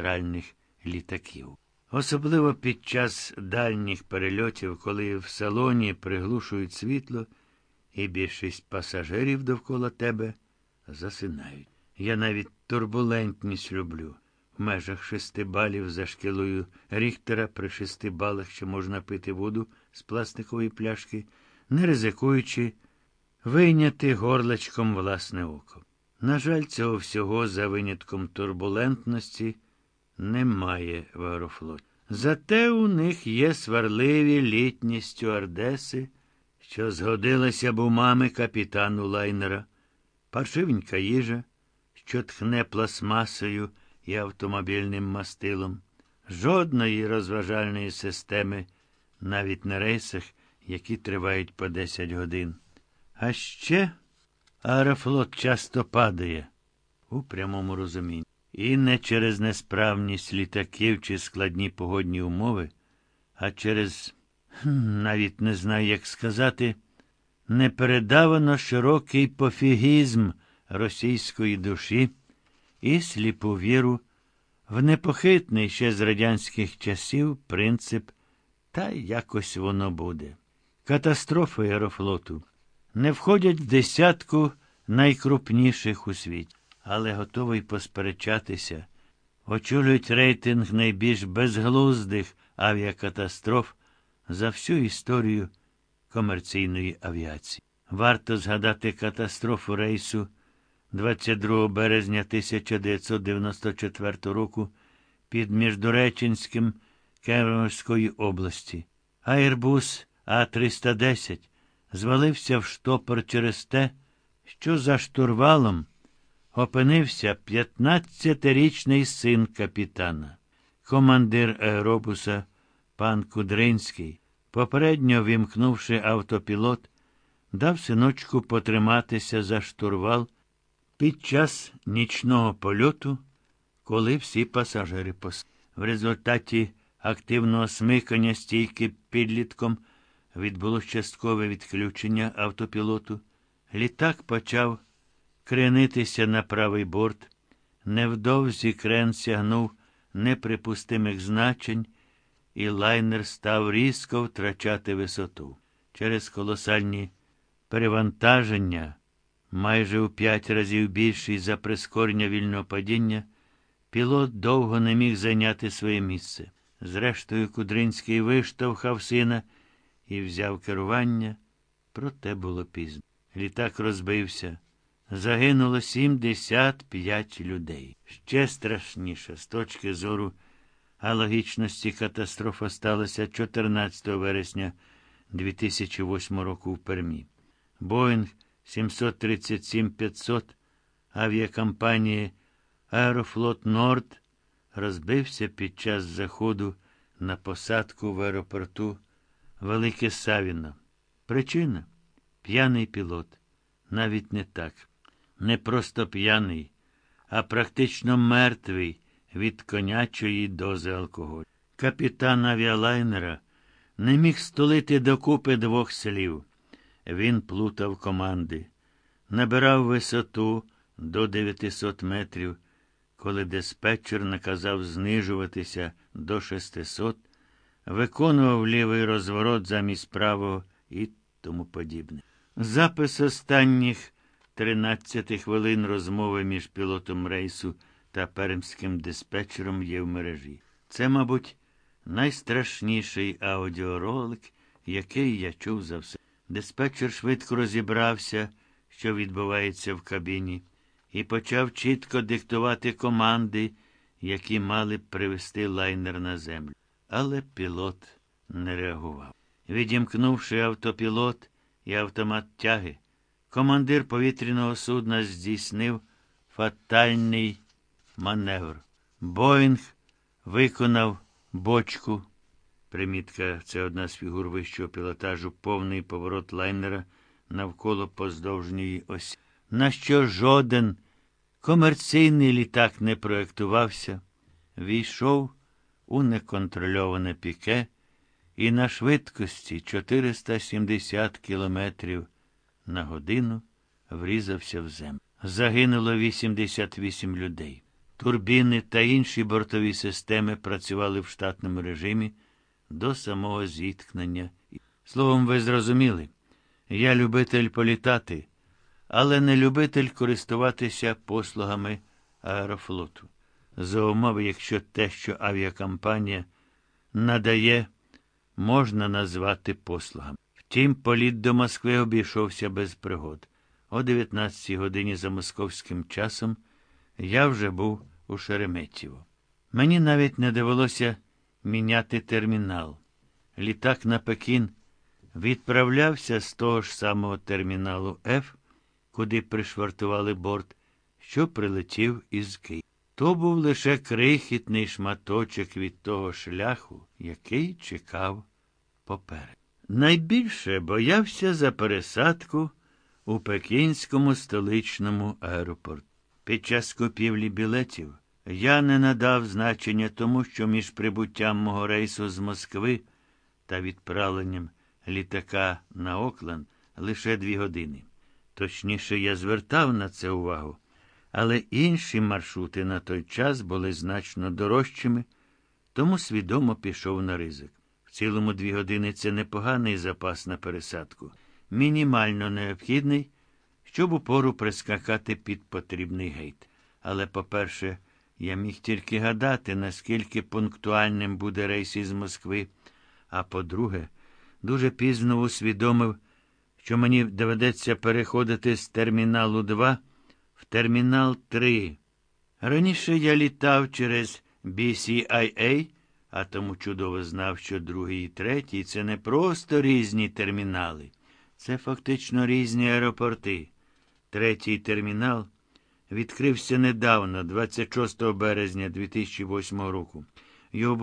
ральних літаків. Особливо під час дальніх перельотів, коли в салоні приглушують світло, і більшість пасажирів довкола тебе засинають. Я навіть турбулентність люблю. В межах шести балів за шкілою Ріхтера при шести балах ще можна пити воду з пластикової пляшки, не ризикуючи вийняти горлечком власне око. На жаль, цього всього за винятком турбулентності немає в аерофлоті. Зате у них є сварливі літні стюардеси, що згодилися б у мами капітану лайнера, паршивенька їжа, що тхне пластмасою і автомобільним мастилом, жодної розважальної системи, навіть на рейсах, які тривають по 10 годин. А ще аерофлот часто падає у прямому розумінні. І не через несправність літаків чи складні погодні умови, а через, навіть не знаю, як сказати, непередавано широкий пофігізм російської душі і сліпу віру в непохитний ще з радянських часів принцип, та якось воно буде. Катастрофи аерофлоту не входять в десятку найкрупніших у світі, але готовий посперечатися, очолюють рейтинг найбільш безглуздих авіакатастроф за всю історію комерційної авіації. Варто згадати катастрофу рейсу 22 березня 1994 року під Міждуреченським Кемеровської області. Airbus А310 звалився в штопор через те, що за штурвалом опинився 15-річний син капітана. Командир аеробуса пан Кудринський, попередньо вімкнувши автопілот, дав синочку потриматися за штурвал під час нічного польоту, коли всі пасажири пос. В результаті активного смикання стійки підлітком відбулось часткове відключення автопілоту. Літак почав кренитися на правий борт. Невдовзі крен сягнув неприпустимих значень, і лайнер став різко втрачати висоту. Через колосальні перевантаження, майже у п'ять разів більший за прискорення вільного падіння, пілот довго не міг зайняти своє місце. Зрештою, Кудринський виштовхав сина і взяв керування, проте було пізно. Літак розбився. Загинуло 75 людей. Ще страшніше, з точки зору алогічності катастрофа сталася 14 вересня 2008 року в Пермі. Боїнг 737-500 авіакомпанії Аерофлот Норд розбився під час заходу на посадку в аеропорту Велике Савіно. Причина п'яний пілот. Навіть не так. Не просто п'яний, а практично мертвий від конячої дози алкоголю. Капітан авіалайнера не міг столити докупи двох слів. Він плутав команди, набирав висоту до 900 метрів, коли диспетчер наказав знижуватися до 600, виконував лівий розворот замість правого і тому подібне. Запис останніх 13 хвилин розмови між пілотом рейсу та пермським диспетчером є в мережі. Це, мабуть, найстрашніший аудіоролик, який я чув за все. Диспетчер швидко розібрався, що відбувається в кабіні, і почав чітко диктувати команди, які мали б привести лайнер на землю. Але пілот не реагував. Відімкнувши автопілот і автомат тяги, командир повітряного судна здійснив фатальний маневр. Боїнг виконав бочку. Примітка це одна з фігур вищого пілотажу, повний поворот лайнера навколо поздовжньої осі. На що жоден комерційний літак не проєктувався, війшов у неконтрольоване піке і на швидкості 470 кілометрів на годину врізався в землю. Загинуло 88 людей. Турбіни та інші бортові системи працювали в штатному режимі до самого зіткнення. Словом, ви зрозуміли, я любитель політати, але не любитель користуватися послугами аерофлоту. За умови, якщо те, що авіакомпанія надає, можна назвати послугами. Втім, політ до Москви обійшовся без пригод. О 19 годині за московським часом я вже був у Шереметьєво. Мені навіть не довелося міняти термінал. Літак на Пекін відправлявся з того ж самого терміналу Ф, куди пришвартували борт, що прилетів із Києва. То був лише крихітний шматочок від того шляху, який чекав поперед. Найбільше боявся за пересадку у Пекінському столичному аеропорту. Під час купівлі білетів я не надав значення тому, що між прибуттям мого рейсу з Москви та відправленням літака на Окленд лише дві години. Точніше, я звертав на це увагу, але інші маршрути на той час були значно дорожчими, тому свідомо пішов на ризик. Цілому дві години це непоганий запас на пересадку, мінімально необхідний, щоб упору прискакати під потрібний гейт. Але, по-перше, я міг тільки гадати, наскільки пунктуальним буде рейс із Москви, а по-друге, дуже пізно усвідомив, що мені доведеться переходити з терміналу 2 в термінал 3. Раніше я літав через BCIA, а тому чудово знав, що другий і третій це не просто різні термінали, це фактично різні аеропорти. Третій термінал відкрився недавно, 26 березня 2008 року. Його